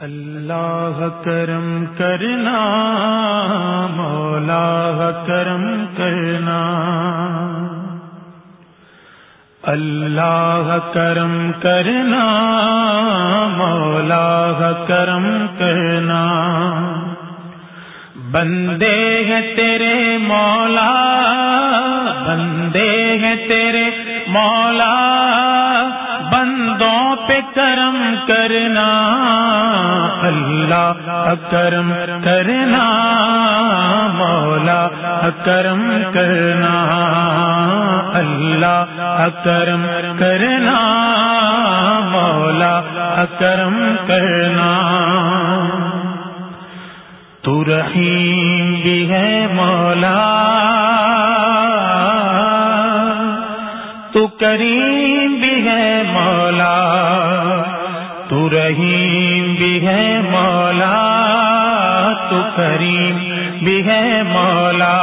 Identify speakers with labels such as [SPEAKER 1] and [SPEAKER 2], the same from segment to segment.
[SPEAKER 1] اللہ کرم کرنا، مولا کرم کرنا۔ اللہ کرم کرنا، مولا کرم کرنا۔ بندے ہیں تیرے مولا، بندے ہیں تیرے مولا۔ بندوں پہ کرم کرنا اللہ کرم کرنا، مولا کرم کرنا، اللہ کرم کرنا، مولا کرم کرنا۔ تو رحیم بھی ہے مولا، تو کریم بھی ہے مولا۔ تو رحیم بھی ہے مولا تو کریم بھی ہے مولا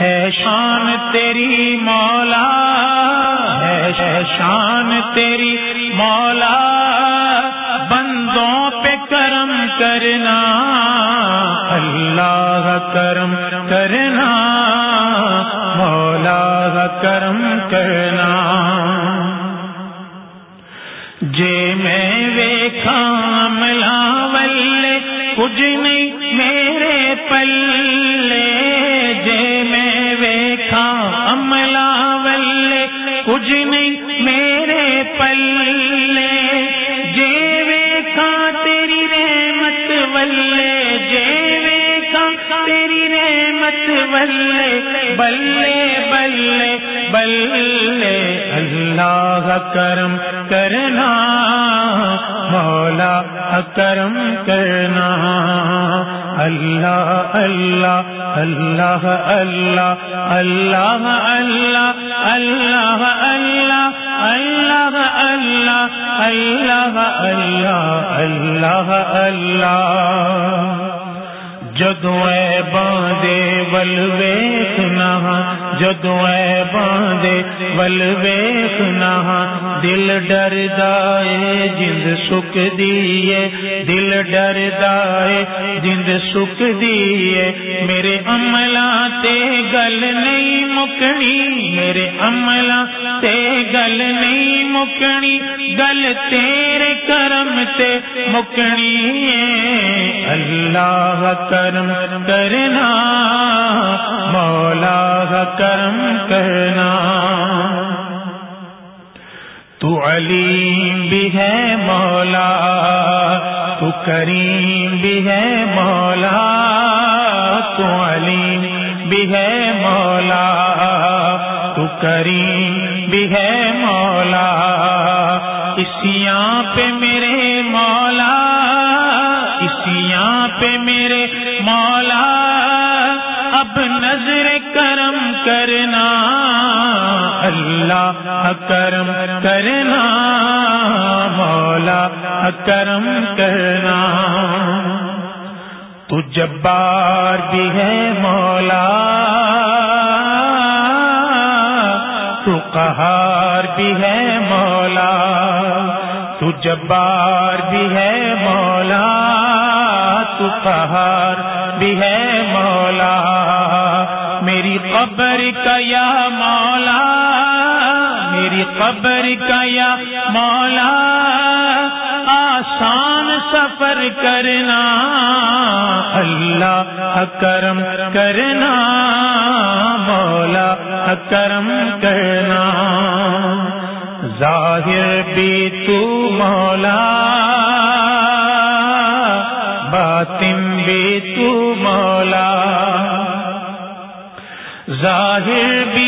[SPEAKER 1] ہے شان تیری مولا ہے شان تیری مولا بندوں پہ کرم کرنا اللہ کرم کرنا مولا کرم کرنا رحمت ولے بلے بلے بلے اللہ کرم کرنا مولا کرم کرنا اللہ اللہ اللہ اللہ اللہ اللہ اللہ اللہ اللہ اللہ اللہ اللہ اللہ اللہ جدو اے باندے ول ویخنا ہاں، جدو اے باندے ول ویخنا ہاں، دل ڈر دائے جند سکھ دیے دل ڈر دائے جند سکھ دیے میرے عملہ تے گل نہیں مکنی، میرے عملہ تے گل نہیں مکنی گل تیرے کرم تے مکنی اللہ کرم کرنا مولا کرم کرنا تو علیم بھی ہے مولا تو کریم بھی ہے مولا تو علیم بھی ہے مولا تو کریم بھی ہے مولا۔ اسیاں پہ میرے مولا۔ اسیاں پہ میرے مولا۔ اب نظر کرم کرنا۔ اللہ کرم کرنا۔ مولا کرم کرنا۔ تو جبار بھی ہے مولا۔ قہار بھی ہے مولا، تو جبار بھی ہے مولا، تو قہار بھی ہے مولا۔ میری قبر کا یا مولا، میری قبر کا یا مولا۔ آسان سفر کرنا، اللہ کرم کرنا، مولا کرم کرنا۔ ظاہر بھی تو مولا، باطن بھی تو مولا۔ ظاہر بھی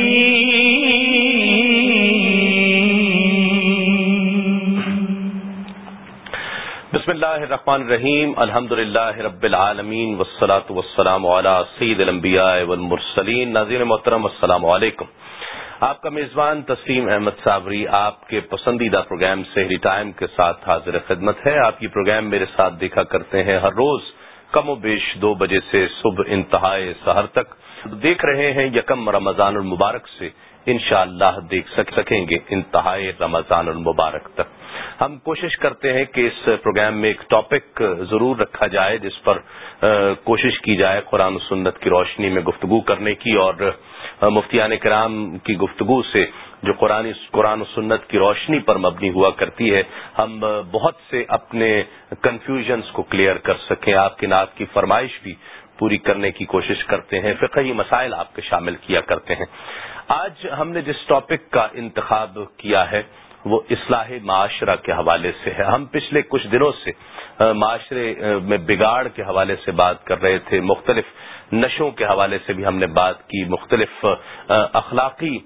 [SPEAKER 1] اللہ
[SPEAKER 2] الرحمن الرحیم الحمد للہ رب العالمین وسلاۃ وسلام علیہ سعید المبیا والمرسلین، ناظرین محترم، السلام علیکم۔ آپ کا میزبان تسلیم احمد صابری آپ کے پسندیدہ پروگرام سحری ٹائم کے ساتھ حاضر خدمت ہے۔ آپ کی پروگرام میرے ساتھ دیکھا کرتے ہیں ہر روز کم و بیش دو بجے سے صبح انتہائے سہر تک۔ دیکھ رہے ہیں یکم رمضان المبارک سے، انشاءاللہ اللہ دیکھ سکیں گے انتہائی رمضان المبارک تک۔ ہم کوشش کرتے ہیں کہ اس پروگرام میں ایک ٹاپک ضرور رکھا جائے جس پر کوشش کی جائے قرآن و سنت کی روشنی میں گفتگو کرنے کی اور مفتیان کرام کی گفتگو سے جو قرآن قرآن و سنت کی روشنی پر مبنی ہوا کرتی ہے، ہم بہت سے اپنے کنفیوژنس کو کلیئر کر سکیں۔ آپ کی نعت کی فرمائش بھی پوری کرنے کی کوشش کرتے ہیں۔ فقہی مسائل آپ کے شامل کیا کرتے ہیں۔ آج ہم نے جس ٹاپک کا انتخاب کیا ہے وہ اصلاح معاشرہ کے حوالے سے ہے۔ ہم پچھلے کچھ دنوں سے معاشرے میں بگاڑ کے حوالے سے بات کر رہے تھے۔ مختلف نشوں کے حوالے سے بھی ہم نے بات کی۔ مختلف اخلاقی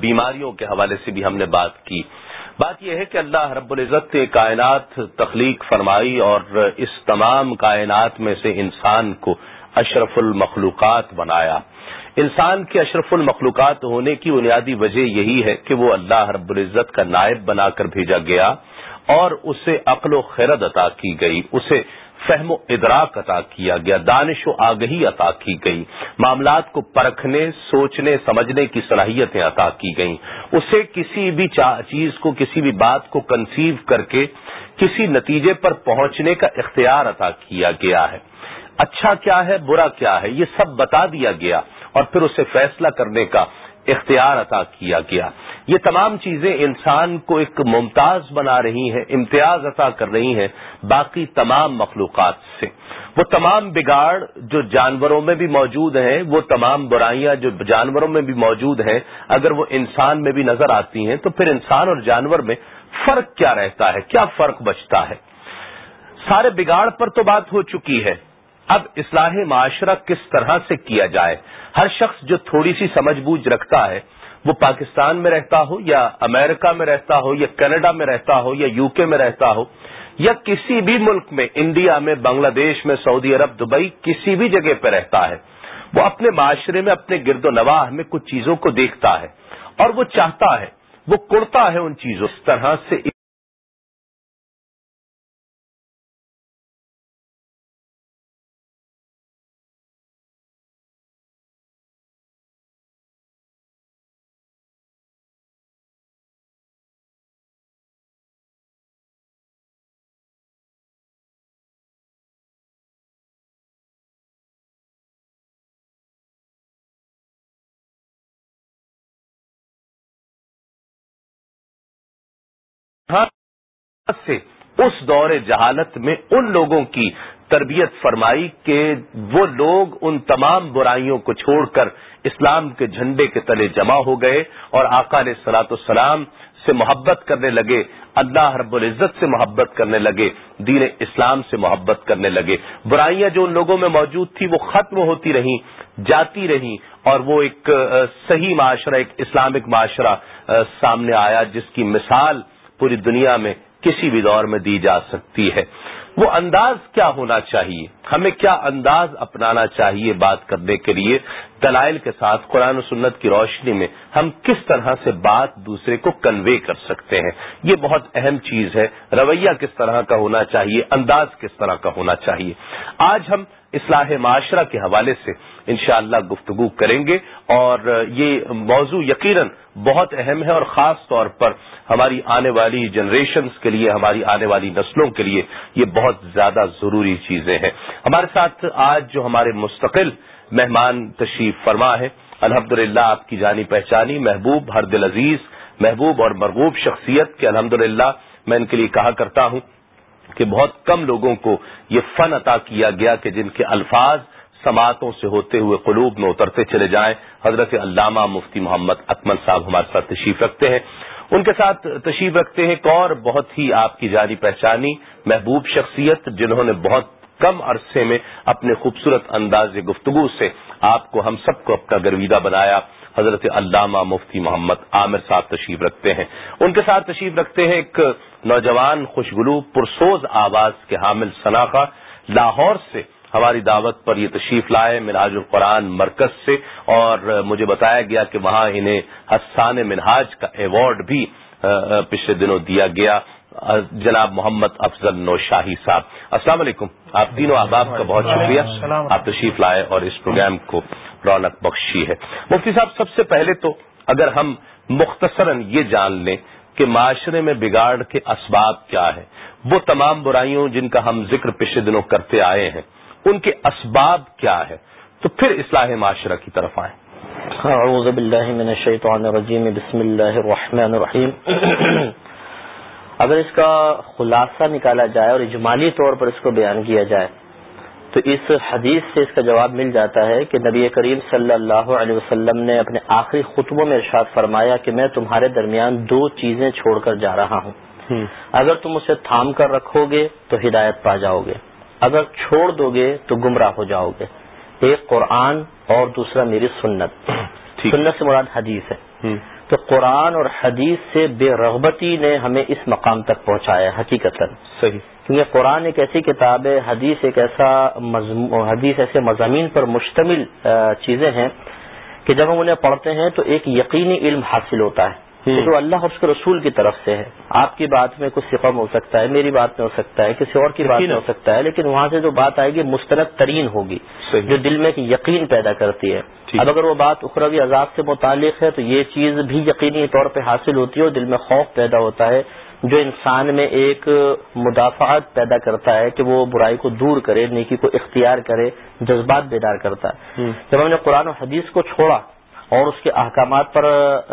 [SPEAKER 2] بیماریوں کے حوالے سے بھی ہم نے بات کی۔ بات یہ ہے کہ اللہ رب العزت نے کائنات تخلیق فرمائی اور اس تمام کائنات میں سے انسان کو اشرف المخلوقات بنایا۔ انسان کے اشرف المخلوقات ہونے کی بنیادی وجہ یہی ہے کہ وہ اللہ رب العزت کا نائب بنا کر بھیجا گیا اور اسے عقل و خیرت عطا کی گئی، اسے فہم و ادراک عطا کیا گیا، دانش و آگہی عطا کی گئی، معاملات کو پرکھنے، سوچنے، سمجھنے کی صلاحیتیں عطا کی گئیں۔ اسے کسی بھی چیز کو، کسی بھی بات کو کنسیو کر کے کسی نتیجے پر پہنچنے کا اختیار عطا کیا گیا ہے۔ اچھا کیا ہے، برا کیا ہے، یہ سب بتا دیا گیا۔ اور پھر اسے فیصلہ کرنے کا اختیار عطا کیا گیا۔ یہ تمام چیزیں انسان کو ایک ممتاز بنا رہی ہیں، امتیاز عطا کر رہی ہیں باقی تمام مخلوقات سے۔ وہ تمام بگاڑ جو جانوروں میں بھی موجود ہیں، وہ تمام برائیاں جو جانوروں میں بھی موجود ہیں، اگر وہ انسان میں بھی نظر آتی ہیں تو پھر انسان اور جانور میں فرق کیا رہتا ہے؟ کیا فرق بچتا ہے؟ سارے بگاڑ پر تو بات ہو چکی ہے۔ اب اصلاح معاشرہ کس طرح سے کیا جائے؟ ہر شخص جو تھوڑی سی سمجھ بوجھ رکھتا ہے، وہ پاکستان میں رہتا ہو یا امریکہ میں رہتا ہو یا کینیڈا میں رہتا ہو یا یو کے میں رہتا ہو، یا کسی بھی ملک میں، انڈیا میں، بنگلہ دیش میں، سعودی عرب، دبئی، کسی بھی جگہ پہ رہتا ہے، وہ اپنے معاشرے میں، اپنے گرد و نواح میں کچھ چیزوں کو دیکھتا ہے اور وہ چاہتا ہے، وہ کڑتا ہے ان چیزوں اس طرح سے ہاں، سے اس دور جہالت میں ان لوگوں کی تربیت فرمائی کہ وہ لوگ ان تمام برائیوں کو چھوڑ کر اسلام کے جھنڈے کے تلے جمع ہو گئے اور آقا علیہ سلاۃ السلام سے محبت کرنے لگے، اللہ رب العزت سے محبت کرنے لگے، دین اسلام سے محبت کرنے لگے۔ برائیاں جو ان لوگوں میں موجود تھی وہ ختم ہوتی رہیں، جاتی رہیں اور وہ ایک صحیح معاشرہ، ایک اسلامک معاشرہ سامنے آیا، جس کی مثال پوری دنیا میں کسی بھی دور میں دی جا سکتی ہے۔ وہ انداز کیا ہونا چاہیے؟ ہمیں کیا انداز اپنانا چاہیے بات کرنے کے لیے؟ دلائل کے ساتھ قرآن و سنت کی روشنی میں ہم کس طرح سے بات دوسرے کو کنوے کر سکتے ہیں؟ یہ بہت اہم چیز ہے۔ رویہ کس طرح کا ہونا چاہیے؟ انداز کس طرح کا ہونا چاہیے؟ آج ہم اصلاح معاشرہ کے حوالے سے انشاءاللہ گفتگو کریں گے اور یہ موضوع یقیناً بہت اہم ہے اور خاص طور پر ہماری آنے والی جنریشنز کے لیے، ہماری آنے والی نسلوں کے لیے یہ بہت زیادہ ضروری چیزیں ہیں۔ ہمارے ساتھ آج جو ہمارے مستقل مہمان تشریف فرما ہے الحمد آپ کی جانی پہچانی محبوب، ہر دل عزیز، محبوب اور مرغوب شخصیت کے الحمد میں ان کے لیے کہا کرتا ہوں کہ بہت کم لوگوں کو یہ فن عطا کیا گیا کہ جن کے الفاظ سماعتوں سے ہوتے ہوئے قلوب میں اترتے چلے جائیں۔ حضرت علامہ مفتی محمد اکمل صاحب ہمارے ساتھ تشریف رکھتے ہیں۔ ان کے ساتھ تشریف رکھتے ہیں ایک اور بہت ہی آپ کی جاری پہچانی محبوب شخصیت جنہوں نے بہت کم عرصے میں اپنے خوبصورت انداز گفتگو سے آپ کو ہم سب کو اپنا گرویدہ بنایا۔ حضرت علامہ مفتی محمد عامر صاحب تشریف رکھتے ہیں۔ ان کے ساتھ تشریف رکھتے ہیں ایک نوجوان خوشگلو پرسوز آواز کے حامل شناخہ لاہور سے ہماری دعوت پر یہ تشریف لائے مناج القرآن مرکز سے اور مجھے بتایا گیا کہ وہاں انہیں حسان منہاج کا ایوارڈ بھی پچھلے دنوں دیا گیا۔ جناب محمد افضل نو شاہی صاحب۔ السلام علیکم۔ آپ تینوں احباب کا بہت شکریہ۔ آپ تشریف لائے اور اس پروگرام کو رونق بخشی ہے۔ مفتی صاحب سب سے پہلے تو اگر ہم مختصراً یہ جان لیں کہ معاشرے میں بگاڑ کے اسباب کیا ہے وہ تمام برائیوں جن کا ہم ذکر پچھلے دنوں کرتے آئے ہیں ان کے اسباب کیا ہے؟ تو پھر اصلاح معاشرہ کی طرف آئیں۔
[SPEAKER 3] اعوذ باللہ من الشیطان الرجیم بسم اللہ الرحمن الرحیم۔ اگر اس کا خلاصہ نکالا جائے اور اجمالی طور پر اس کو بیان کیا جائے تو اس حدیث سے اس کا جواب مل جاتا ہے کہ نبی کریم صلی اللہ علیہ وسلم نے اپنے آخری خطبوں میں ارشاد فرمایا کہ میں تمہارے درمیان دو چیزیں چھوڑ کر جا رہا ہوں۔ اگر تم اسے تھام کر رکھو گے تو ہدایت پا جاؤ گے۔ اگر چھوڑ دو گے تو گمراہ ہو جاؤ گے۔ ایک قرآن اور دوسرا میری سنت۔ سنت سے مراد حدیث ہے۔ تو قرآن اور حدیث سے بے رغبتی نے ہمیں اس مقام تک پہنچایا حقیقت
[SPEAKER 2] صحیح۔
[SPEAKER 3] کیونکہ قرآن ایک ایسی کتاب ہے حدیث ایک ایسا حدیث ایسے مضامین پر مشتمل چیزیں ہیں کہ جب ہم انہیں پڑھتے ہیں تو ایک یقینی علم حاصل ہوتا ہے۔ جو اللہ اور اس کے رسول کی طرف سے ہے۔ آپ کی بات میں کچھ سفم ہو سکتا ہے میری بات میں ہو سکتا ہے کسی اور کی بات میں ہو سکتا ہے لیکن وہاں سے جو بات آئے گی مستند ترین ہوگی جو دل میں ایک یقین پیدا کرتی ہے۔ اب اگر وہ بات اخروی عذاب سے متعلق ہے تو یہ چیز بھی یقینی طور پہ حاصل ہوتی ہے اور دل میں خوف پیدا ہوتا ہے جو انسان میں ایک مدافعت پیدا کرتا ہے کہ وہ برائی کو دور کرے نیکی کو اختیار کرے جذبات بیدار کرتا ہے۔ جب ہم نے قرآن و حدیث کو چھوڑا اور اس کے احکامات پر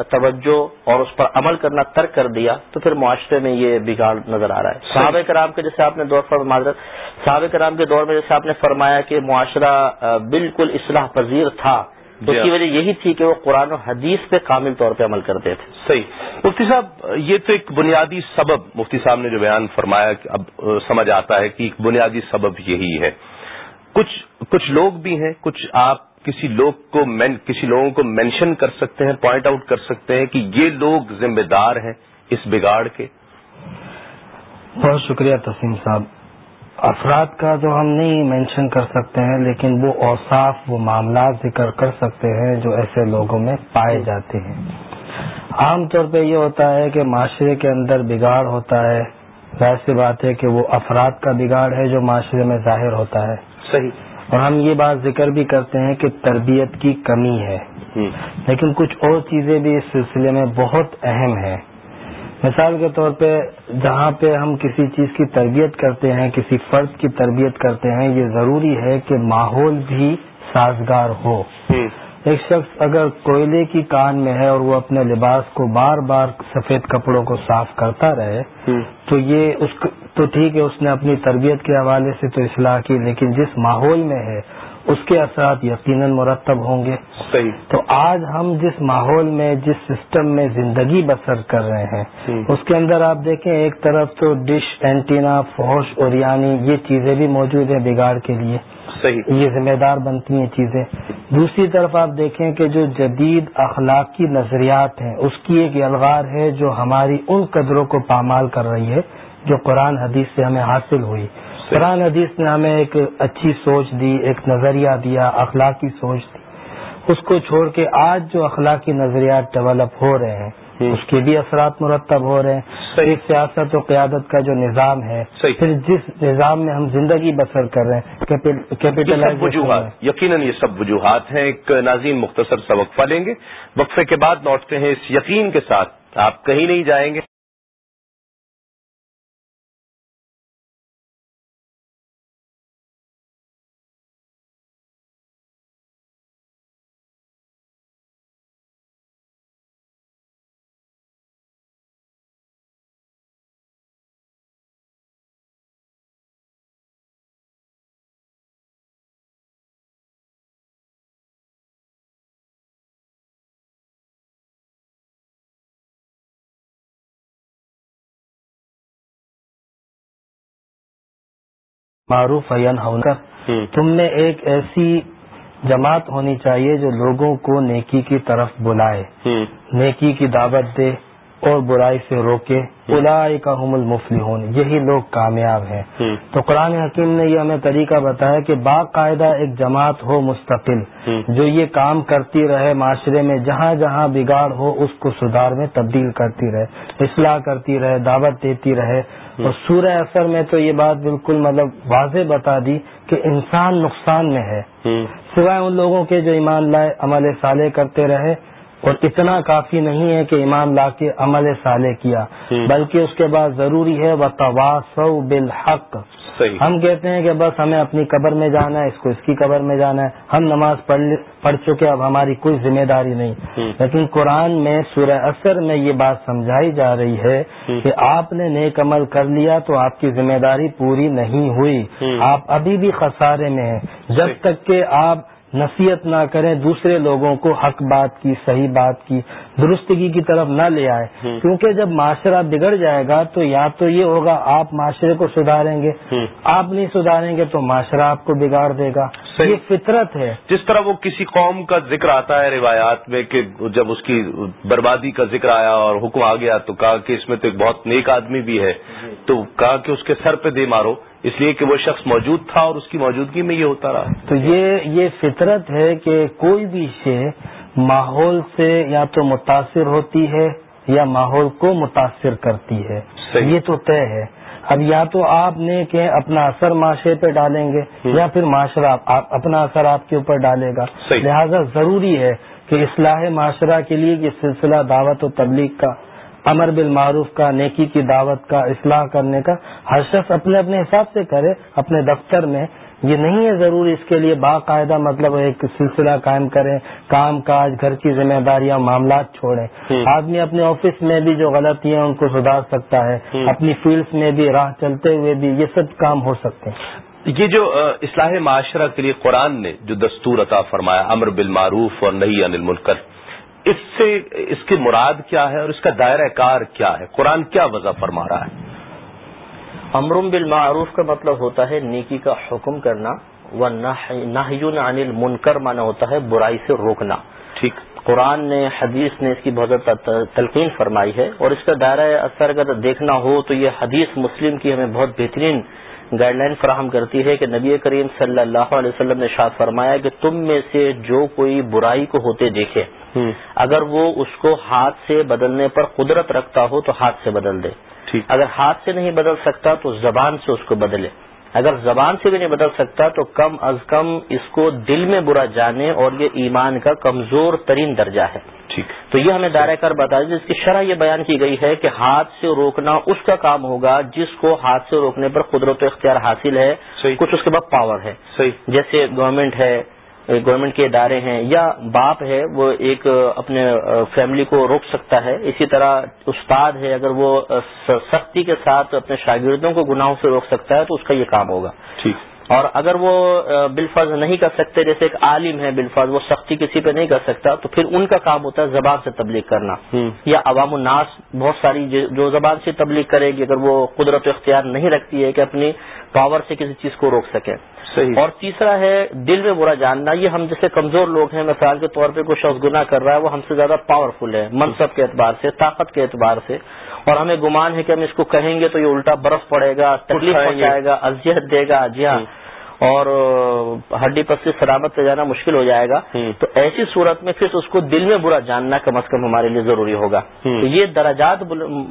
[SPEAKER 3] توجہ اور اس پر عمل کرنا ترک کر دیا تو پھر معاشرے میں یہ بگاڑ نظر آ رہا ہے۔ صحابہ کرام کے جیسے آپ نے دور پر معذرت صحابہ کرام کے دور میں جیسے آپ نے فرمایا کہ معاشرہ بالکل اصلاح پذیر تھا تو اس کی وجہ یہی تھی کہ وہ قرآن و حدیث پہ کامل طور پہ عمل کرتے تھے۔
[SPEAKER 2] صحیح۔ مفتی صاحب یہ تو ایک بنیادی سبب مفتی صاحب نے جو بیان فرمایا اب سمجھ آتا ہے کہ ایک بنیادی سبب یہی ہے۔ کچھ کچھ لوگ بھی ہیں کچھ آپ کسی لوگ کو کسی لوگوں کو مینشن کر سکتے ہیں پوائنٹ آؤٹ کر سکتے ہیں کہ یہ لوگ ذمہ دار ہیں اس بگاڑ کے۔
[SPEAKER 4] بہت شکریہ تسیم صاحب۔ افراد کا جو ہم نہیں مینشن کر سکتے ہیں لیکن وہ اوصاف وہ معاملات ذکر کر سکتے ہیں جو ایسے لوگوں میں پائے جاتے ہیں۔ عام طور پہ یہ ہوتا ہے کہ معاشرے کے اندر بگاڑ ہوتا ہے۔ ظاہر سی بات ہے کہ وہ افراد کا بگاڑ ہے جو معاشرے میں ظاہر ہوتا ہے۔
[SPEAKER 2] صحیح۔
[SPEAKER 4] اور ہم یہ بات ذکر بھی کرتے ہیں کہ تربیت کی کمی ہے۔ لیکن کچھ اور چیزیں بھی اس سلسلے میں بہت اہم ہیں۔ مثال کے طور پہ جہاں پہ ہم کسی چیز کی تربیت کرتے ہیں کسی فرد کی تربیت کرتے ہیں یہ ضروری ہے کہ ماحول بھی سازگار ہو۔ ایک شخص اگر کوئلے کی کان میں ہے اور وہ اپنے لباس کو بار بار سفید کپڑوں کو صاف کرتا رہے تو یہ اس تو ٹھیک ہے اس نے اپنی تربیت کے حوالے سے تو اصلاح کی لیکن جس ماحول میں ہے اس کے اثرات یقیناً مرتب ہوں گے۔
[SPEAKER 2] صحیح۔
[SPEAKER 4] تو آج ہم جس ماحول میں جس سسٹم میں زندگی بسر کر رہے ہیں اس کے اندر آپ دیکھیں ایک طرف تو ڈش اینٹینا فوش اور یعنی یہ چیزیں بھی موجود ہیں بگاڑ کے لیے۔
[SPEAKER 2] صحیح۔
[SPEAKER 4] یہ ذمہ دار بنتی ہیں چیزیں۔ دوسری طرف آپ دیکھیں کہ جو جدید اخلاقی نظریات ہیں اس کی ایک الغار ہے جو ہماری ان قدروں کو پامال کر رہی ہے جو قرآن حدیث سے ہمیں حاصل ہوئی۔ قرآن حدیث نے ہمیں ایک اچھی سوچ دی ایک نظریہ دیا اخلاقی سوچ دی۔ اس کو چھوڑ کے آج جو اخلاقی نظریات ڈیولپ ہو رہے ہیں اس کے بھی اثرات مرتب ہو رہے ہیں۔ ایک سیاست و قیادت کا جو نظام ہے پھر جس نظام میں ہم زندگی بسر کر رہے ہیں
[SPEAKER 2] کیپیٹلائز وجوہات یقیناً یہ سب وجوہات ہیں۔ ایک ناظرین مختصر سا وقفہ لیں گے۔ وقفے کے بعد لوٹتے ہیں اس یقین کے ساتھ۔ آپ کہیں نہیں جائیں گے۔
[SPEAKER 4] معروف عین ہونا تم نے ایک ایسی جماعت ہونی چاہیے جو لوگوں کو نیکی کی طرف بلائے۔ نیکی کی دعوت دے۔ اور برائی سے روکے حم المفلی یہی لوگ کامیاب ہیں۔ تو قرآن حکیم نے یہ ہمیں طریقہ بتایا کہ باقاعدہ ایک جماعت ہو مستقل جو یہ کام کرتی رہے معاشرے میں جہاں جہاں بگاڑ ہو اس کو سدھار میں تبدیل کرتی رہے اصلاح کرتی رہے دعوت دیتی رہے۔ اور سورہ اثر میں تو یہ بات بالکل مطلب واضح بتا دی کہ انسان نقصان میں ہے۔ سوائے ان لوگوں کے جو ایمان لائے عمل صالح کرتے رہے اور اتنا کافی نہیں ہے کہ امام لا کے عمل صالح کیا بلکہ اس کے بعد ضروری ہے وہ تواس بالحق ہم کہتے ہیں کہ بس ہمیں اپنی قبر میں جانا ہے اس کو اس کی قبر میں جانا ہے۔ ہم نماز پڑھ چکے اب ہماری کوئی ذمہ داری نہیں۔ لیکن قرآن میں سورہ اثر میں یہ بات سمجھائی جا رہی ہے کہ آپ نے نیک عمل کر لیا تو آپ کی ذمہ داری پوری نہیں ہوئی۔ آپ ابھی بھی خسارے میں ہیں۔ جب تک کہ آپ نصیحت نہ کریں دوسرے لوگوں کو حق بات کی صحیح بات کی۔ درستگی کی طرف نہ لے آئے۔ کیونکہ جب معاشرہ بگڑ جائے گا تو یا تو یہ ہوگا آپ معاشرے کو سدھاریں گے۔ آپ نہیں سدھاریں گے تو معاشرہ آپ کو بگاڑ دے گا۔ یہ فطرت ہے۔
[SPEAKER 2] جس طرح وہ کسی قوم کا ذکر آتا ہے روایات میں کہ جب اس کی بربادی کا ذکر آیا اور حکم آ گیا تو کہا کہ اس میں تو ایک بہت نیک آدمی بھی ہے۔ تو کہا کہ اس کے سر پہ دے مارو۔ اس لیے کہ وہ شخص موجود تھا اور اس کی موجودگی میں یہ ہوتا رہا۔
[SPEAKER 4] تو یہ یہ فطرت ہے کہ کوئی بھی شے ماحول سے یا تو متاثر ہوتی ہے یا ماحول کو متاثر کرتی ہے۔ یہ تو طے ہے۔ اب یا تو آپ نے کہ اپنا اثر معاشرے پہ ڈالیں گے یا پھر معاشرہ اپنا اثر آپ کے اوپر ڈالے گا۔ لہذا ضروری ہے کہ اصلاح معاشرہ کے لیے یہ سلسلہ دعوت و تبلیغ کا امر بالمعروف کا نیکی کی دعوت کا اصلاح کرنے کا ہر شخص اپنے اپنے حساب سے کرے اپنے دفتر میں یہ نہیں ہے ضرور اس کے لیے باقاعدہ مطلب ایک سلسلہ قائم کریں کام کاج گھر کی ذمہ داریاں معاملات چھوڑیں۔ آدمی اپنے آفس میں بھی جو غلطی ہیں ان کو سدھار سکتا ہے۔ اپنی فیلڈس میں بھی راہ چلتے ہوئے بھی یہ سب کام ہو سکتے ہیں۔
[SPEAKER 2] یہ جو اصلاح معاشرہ کے لیے قرآن نے جو دستور عطا فرمایا امر بالمعروف اور نہیں انل منکر اس سے اس کی مراد کیا ہے اور اس کا دائرہ کار کیا ہے؟ قرآن کیا وضع فرما رہا ہے؟
[SPEAKER 3] امرم بالمعروف کا مطلب ہوتا ہے نیکی کا حکم کرنا و ناہیون انل منکر مانا ہوتا ہے برائی سے روکنا۔
[SPEAKER 2] ٹھیک۔
[SPEAKER 3] قرآن نے حدیث نے اس کی بہت تلقین فرمائی ہے اور اس کا دائرہ اثر اگر دیکھنا ہو تو یہ حدیث مسلم کی ہمیں بہت بہترین گائیڈ لائن فراہم کرتی ہے کہ نبی کریم صلی اللہ علیہ وسلم نے شاد فرمایا کہ تم میں سے جو کوئی برائی کو ہوتے دیکھے اگر وہ اس کو ہاتھ سے بدلنے پر قدرت رکھتا ہو تو ہاتھ سے بدل دے۔ اگر ہاتھ سے نہیں بدل سکتا تو زبان سے اس کو بدلے۔ اگر زبان سے بھی نہیں بدل سکتا تو کم از کم اس کو دل میں برا جانے اور یہ ایمان کا کمزور ترین درجہ ہے۔ تو یہ ہمیں دائرہ کر بتا دیں جس کی شرح یہ بیان کی گئی ہے کہ ہاتھ سے روکنا اس کا کام ہوگا جس کو ہاتھ سے روکنے پر قدرت و اختیار حاصل ہے۔ کچھ اس کے بعد پاور ہے۔ جیسے گورنمنٹ ہے گورنمنٹ کے ادارے ہیں یا باپ ہے وہ ایک اپنے فیملی کو روک سکتا ہے، اسی طرح استاد ہے اگر وہ سختی کے ساتھ اپنے شاگردوں کو گناہوں سے روک سکتا ہے تو اس کا یہ کام ہوگا۔ ٹھیک۔ اور اگر وہ بالفاظ نہیں کر سکتے جیسے ایک عالم ہے بالفاظ وہ سختی کسی پہ نہیں کر سکتا تو پھر ان کا کام ہوتا ہے زبان سے تبلیغ کرنا۔ یا عوام الناس بہت ساری جو زبان سے تبلیغ کرے گی اگر وہ قدرت و اختیار نہیں رکھتی ہے کہ اپنی پاور سے کسی چیز کو روک سکے۔ اور تیسرا ہے دل میں برا جاننا۔ یہ ہم جیسے کمزور لوگ ہیں مثال کے طور پہ کوئی شخص گنا کر رہا ہے وہ ہم سے زیادہ پاورفل ہے منصب کے اعتبار سے طاقت کے اعتبار سے۔ اور ہمیں گمان ہے کہ ہم اس کو کہیں گے تو یہ الٹا برف پڑے گا تکلیف پہنچائے گا اذیت دے گا جی ہاں۔ اور ہڈی پسی سلامت سے جانا مشکل ہو جائے گا۔ تو ایسی صورت میں پھر اس کو دل میں برا جاننا کم از کم ہمارے لیے ضروری ہوگا۔ تو یہ درجات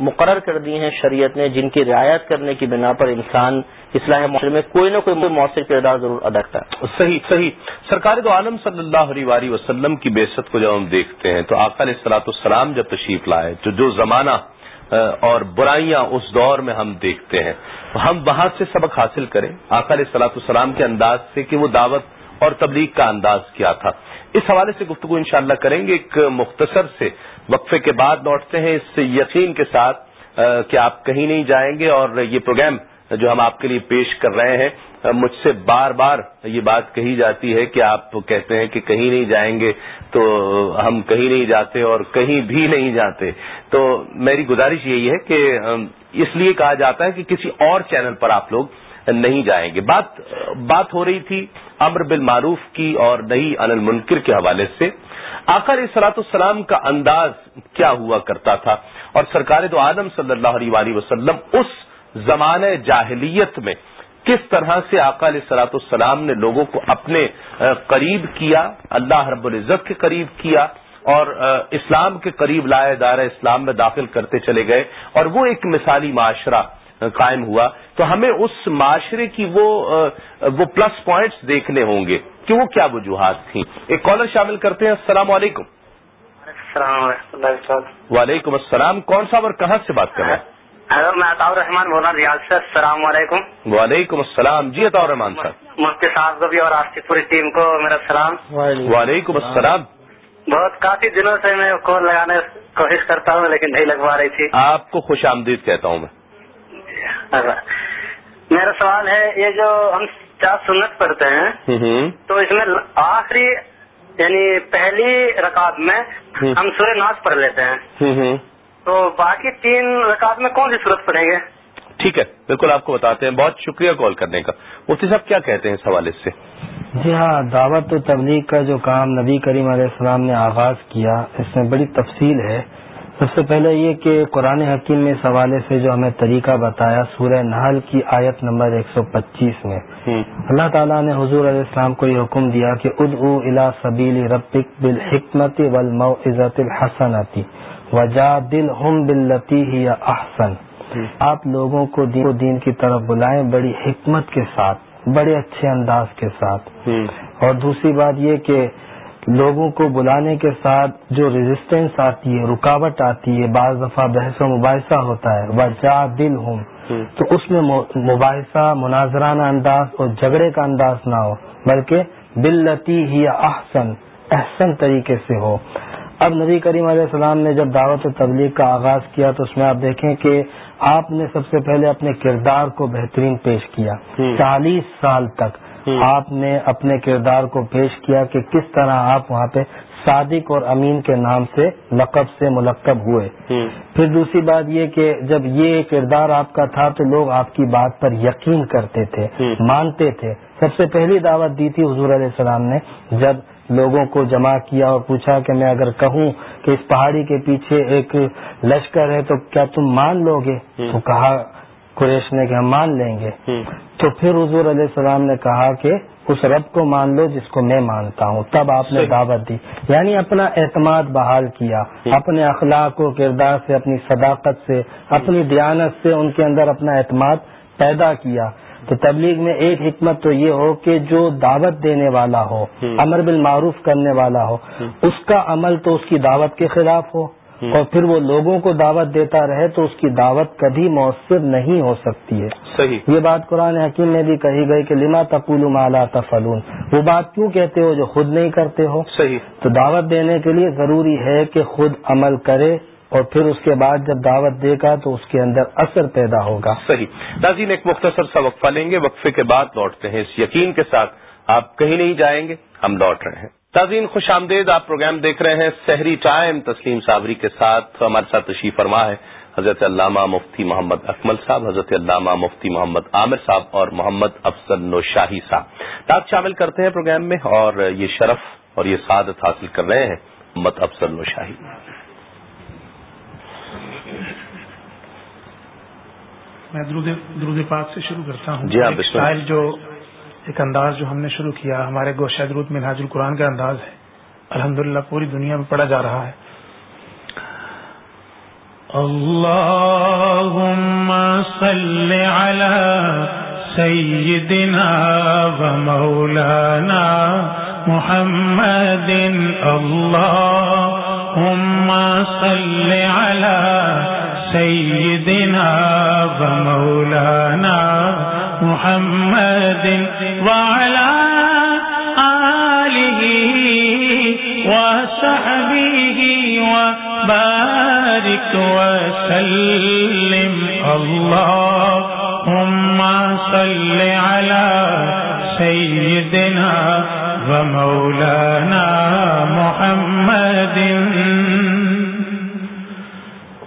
[SPEAKER 3] مقرر کر دی ہیں شریعت نے جن کی رعایت کرنے کی بنا پر انسان اصلاح معاشرے میں کوئی نہ کوئی مؤثر کردار ضرور ادا کرتا ہے۔
[SPEAKER 2] صحیح صحیح۔ سرکار تو عالم صلی اللہ علیہ وسلم کی بےست کو جب ہم دیکھتے ہیں تو آقا علیہ السلاۃ السلام جب تشریف لائے تو جو زمانہ اور برائیاں اس دور میں ہم دیکھتے ہیں۔ ہم وہاں سے سبق حاصل کریں۔ آقا علیہ السلام کے انداز سے کہ وہ دعوت اور تبلیغ کا انداز کیا تھا۔ اس حوالے سے گفتگو انشاءاللہ کریں گے۔ ایک مختصر سے وقفے کے بعد لوٹتے ہیں۔ اس یقین کے ساتھ کہ آپ کہیں نہیں جائیں گے اور یہ پروگرام جو ہم آپ کے لیے پیش کر رہے ہیں مجھ سے بار بار یہ بات کہی جاتی ہے کہ آپ کہتے ہیں کہ کہیں نہیں جائیں گے۔ تو ہم کہیں نہیں جاتے اور کہیں بھی نہیں جاتے۔ تو میری گزارش یہی ہے کہ اس لیے کہا جاتا ہے کہ کسی اور چینل پر آپ لوگ نہیں جائیں گے۔ بات بات ہو رہی تھی امر بالمعروف کی اور نئی ان المنکر کے حوالے سے۔ آخر سلاط السلام کا انداز کیا ہوا کرتا تھا؟ اور سرکار دو عالم صلی اللہ علیہ وآلہ وسلم اس زمانہ جاہلیت میں کس طرح سے آقا علیہ سلاط السلام نے لوگوں کو اپنے قریب کیا اللہ رب العزت کے قریب کیا اور اسلام کے قریب لائے دار اسلام میں داخل کرتے چلے گئے اور وہ ایک مثالی معاشرہ قائم ہوا۔ تو ہمیں اس معاشرے کی وہ وہ پلس پوائنٹس دیکھنے ہوں گے کہ وہ کیا وجوہات تھیں۔ ایک کالر شامل کرتے ہیں۔ السلام علیکم۔
[SPEAKER 5] السلام۔
[SPEAKER 2] وعلیکم السلام۔ کون صاحب اور کہاں سے بات کر رہے ہیں؟
[SPEAKER 5] میں عطاؤ رحمان بول رہا ہوں ریاض سے السلام علیکم۔
[SPEAKER 2] وعلیکم السلام۔ جی عطاؤ رحمان صاحب۔
[SPEAKER 5] مفتی صاحب کو بھی اور آج کی پوری ٹیم کو میرا سلام۔
[SPEAKER 2] وعلیکم السلام۔
[SPEAKER 5] بہت کافی دنوں سے میں کال لگانے کی کوشش کرتا ہوں لیکن نہیں لگوا رہی تھی۔
[SPEAKER 2] آپ کو خوش آمدید کہتا ہوں میں۔
[SPEAKER 5] میرا سوال ہے یہ جو ہم چار سنت پڑھتے ہیں تو اس میں آخری یعنی پہلی رکعت میں ہم سورہ ناز پڑھ لیتے ہیں۔ تو باقی تین رکعت میں کون سی صورت پڑیں گے؟
[SPEAKER 2] ٹھیک ہے بالکل آپ کو بتاتے ہیں۔ بہت شکریہ کال کرنے کا۔ مفتی صاحب کیا کہتے ہیں اس حوالے سے؟
[SPEAKER 4] جی ہاں دعوت و تبلیغ کا جو کام نبی کریم علیہ السلام نے آغاز کیا اس میں بڑی تفصیل ہے۔ سب سے پہلے یہ کہ قرآن حکیم میں اس حوالے سے جو ہمیں طریقہ بتایا سورہ نحل کی آیت نمبر 125 میں۔ اللہ تعالیٰ نے حضور علیہ السلام کو یہ حکم دیا کہ اد او الا سبیل ربک بالحکمت والموعظت الحسنتی وجا دل ہم بلتی ہی احسن۔ آپ لوگوں کو دین کی طرف بلائیں بڑی حکمت کے ساتھ بڑے اچھے انداز کے ساتھ۔ اور دوسری بات یہ کہ لوگوں کو بلانے کے ساتھ جو ریزسٹینس آتی ہے رکاوٹ آتی ہے بعض دفعہ بحث و مباحثہ ہوتا ہے وجا دل ہوں تو اس میں مباحثہ مناظرانہ انداز اور جھگڑے کا انداز نہ ہو بلکہ بلتی ہی احسن احسن طریقے سے ہو۔ اب نبی کریم علیہ السلام نے جب دعوت و تبلیغ کا آغاز کیا تو اس میں آپ دیکھیں کہ آپ نے سب سے پہلے اپنے کردار کو بہترین پیش کیا چالیس سال تک آپ نے اپنے کردار کو پیش کیا کہ کس طرح آپ وہاں پہ صادق اور امین کے نام سے لقب سے ملقب ہوئے۔ پھر دوسری بات یہ کہ جب یہ کردار آپ کا تھا تو لوگ آپ کی بات پر یقین کرتے تھے مانتے تھے۔ سب سے پہلی دعوت دی تھی حضور علیہ السلام نے جب لوگوں کو جمع کیا اور پوچھا کہ میں اگر کہوں کہ اس پہاڑی کے پیچھے ایک لشکر ہے تو کیا تم مان لو گے تو کہا قریش نے کہ ہم مان لیں گے۔ تو پھر حضور علیہ السلام نے کہا کہ اس رب کو مان لو جس کو میں مانتا ہوں۔ تب آپ نے دعوت دی۔ یعنی اپنا اعتماد بحال کیا اپنے اخلاق و کردار سے اپنی صداقت سے اپنی دیانت سے ان کے اندر اپنا اعتماد پیدا کیا۔ تو تبلیغ میں ایک حکمت تو یہ ہو کہ جو دعوت دینے والا ہو امر بالمعروف کرنے والا ہو اس کا عمل تو اس کی دعوت کے خلاف ہو۔ اور پھر وہ لوگوں کو دعوت دیتا رہے تو اس کی دعوت کبھی مؤثر نہیں ہو سکتی ہے۔
[SPEAKER 2] صحیح۔
[SPEAKER 4] یہ بات قرآن حکیم میں بھی کہی گئی کہ لما تقول مالا تفلون وہ بات کیوں کہتے ہو جو خود نہیں کرتے ہو؟
[SPEAKER 2] صحیح۔
[SPEAKER 4] تو دعوت دینے کے لیے ضروری ہے کہ خود عمل کرے۔ اور پھر اس کے بعد جب دعوت دے گا تو اس کے اندر اثر پیدا ہوگا۔
[SPEAKER 2] صحیح۔ ناظرین، ایک مختصر سا وقفہ لیں گے۔ وقفے کے بعد لوٹتے ہیں۔ اس یقین کے ساتھ آپ کہیں نہیں جائیں گے، ہم لوٹ رہے ہیں۔ تازین خوش آمدید۔ آپ پروگرام دیکھ رہے ہیں سحری ٹائم۔ تسلیم صابری کے ساتھ ہمارے ساتھ تشریف فرما ہے حضرت علامہ مفتی محمد اکمل صاحب، حضرت علامہ مفتی محمد عامر صاحب اور محمد افضل نوشاہی صاحب۔ تاج شامل کرتے ہیں پروگرام میں اور یہ شرف اور یہ سعادت حاصل کر رہے ہیں محمد افضل نوشاہی۔
[SPEAKER 6] میں درود پاک سے شروع کرتا ہوں۔
[SPEAKER 2] جی ہاں
[SPEAKER 6] اسٹائل جو ایک انداز جو ہم نے شروع کیا ہمارے گوشہ درود میں ناج القرآن کا انداز ہے۔ الحمدللہ پوری دنیا میں پڑھا جا رہا ہے۔
[SPEAKER 1] اللهم صل على سيدنا ومولانا محمد اللهم صل على سيدنا ومولانا محمد وعلى آله وصحبه وبارك وسلم اللهم صل على سيدنا ومولانا محمد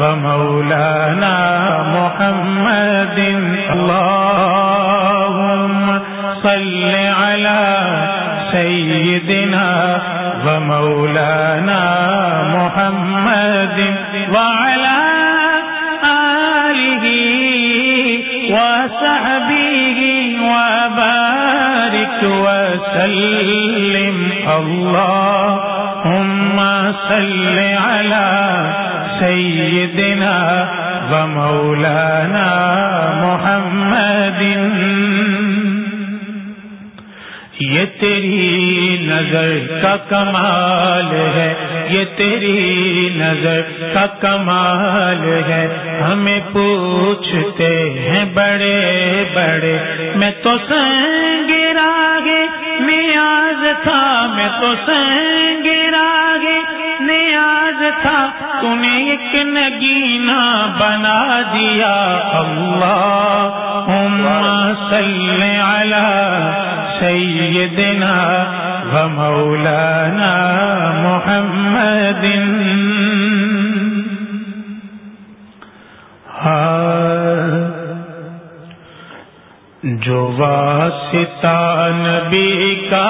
[SPEAKER 1] ومولانا محمد. اللهم صل على سيدنا ومولانا محمد. وعلى آله وصحبه وبارك وسلم اللهم صل على سيدنا ومولانا محمد یہ تیری نظر کا کمال ہے، یہ تیری نظر کا کمال ہے۔ ہمیں پوچھتے ہیں بڑے بڑے، میں تو سنگ راگے نیاز تھا، میں تو سنگ راگے۔ نیاز تھا تو نے ایک نگینا بنا دیا۔ اللہ صلی علی سیدنا و مولانا محمد ہاں، جو واسطہ نبی کا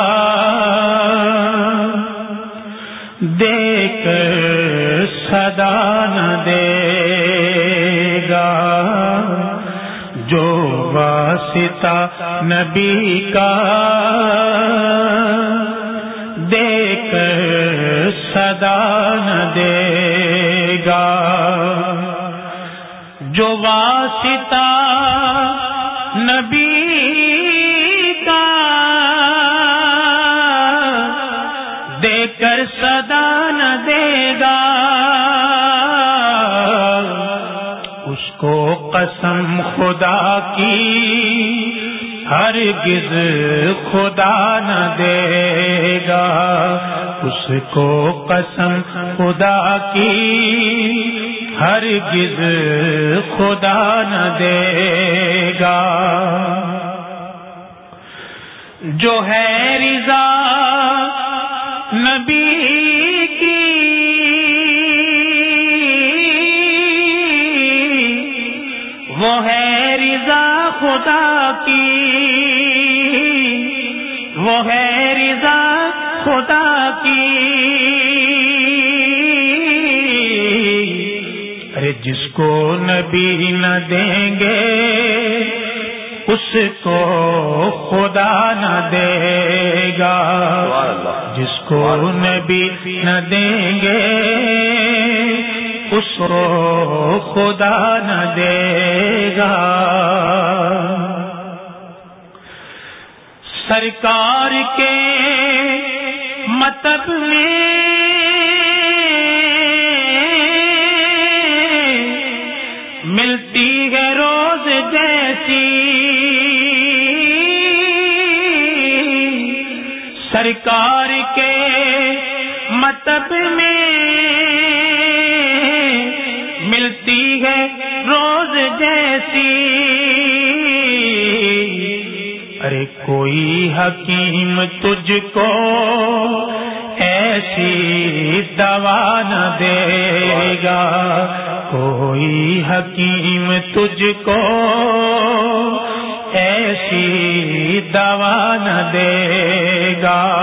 [SPEAKER 1] دے کر صدا نہ دے گا۔ جو واسطہ نبی کا۔ دے کر صدا نہ دے گا۔ جو واسطہ خدا کی، ہرگز خدا نہ دے گا۔ اس کو قسم خدا کی، ہرگز خدا نہ دے گا۔ جو ہے رضا نبی خدا کی۔ وہ ہے رضا خدا کی۔ ارے جس کو نبی نہ دیں گے اس کو خدا نہ دے گا۔ جس کو نبی نہ دیں گے کو خدا نہ دے گا۔ سرکار کے مطلب میں ملتی ہے روز جیسی۔ سرکار کے مطلب میں ملتی ہے روز جیسی۔ ارے کوئی حکیم تجھ کو ایسی دوا نہ دے گا۔ کوئی حکیم تجھ کو ایسی دوا نہ دے گا۔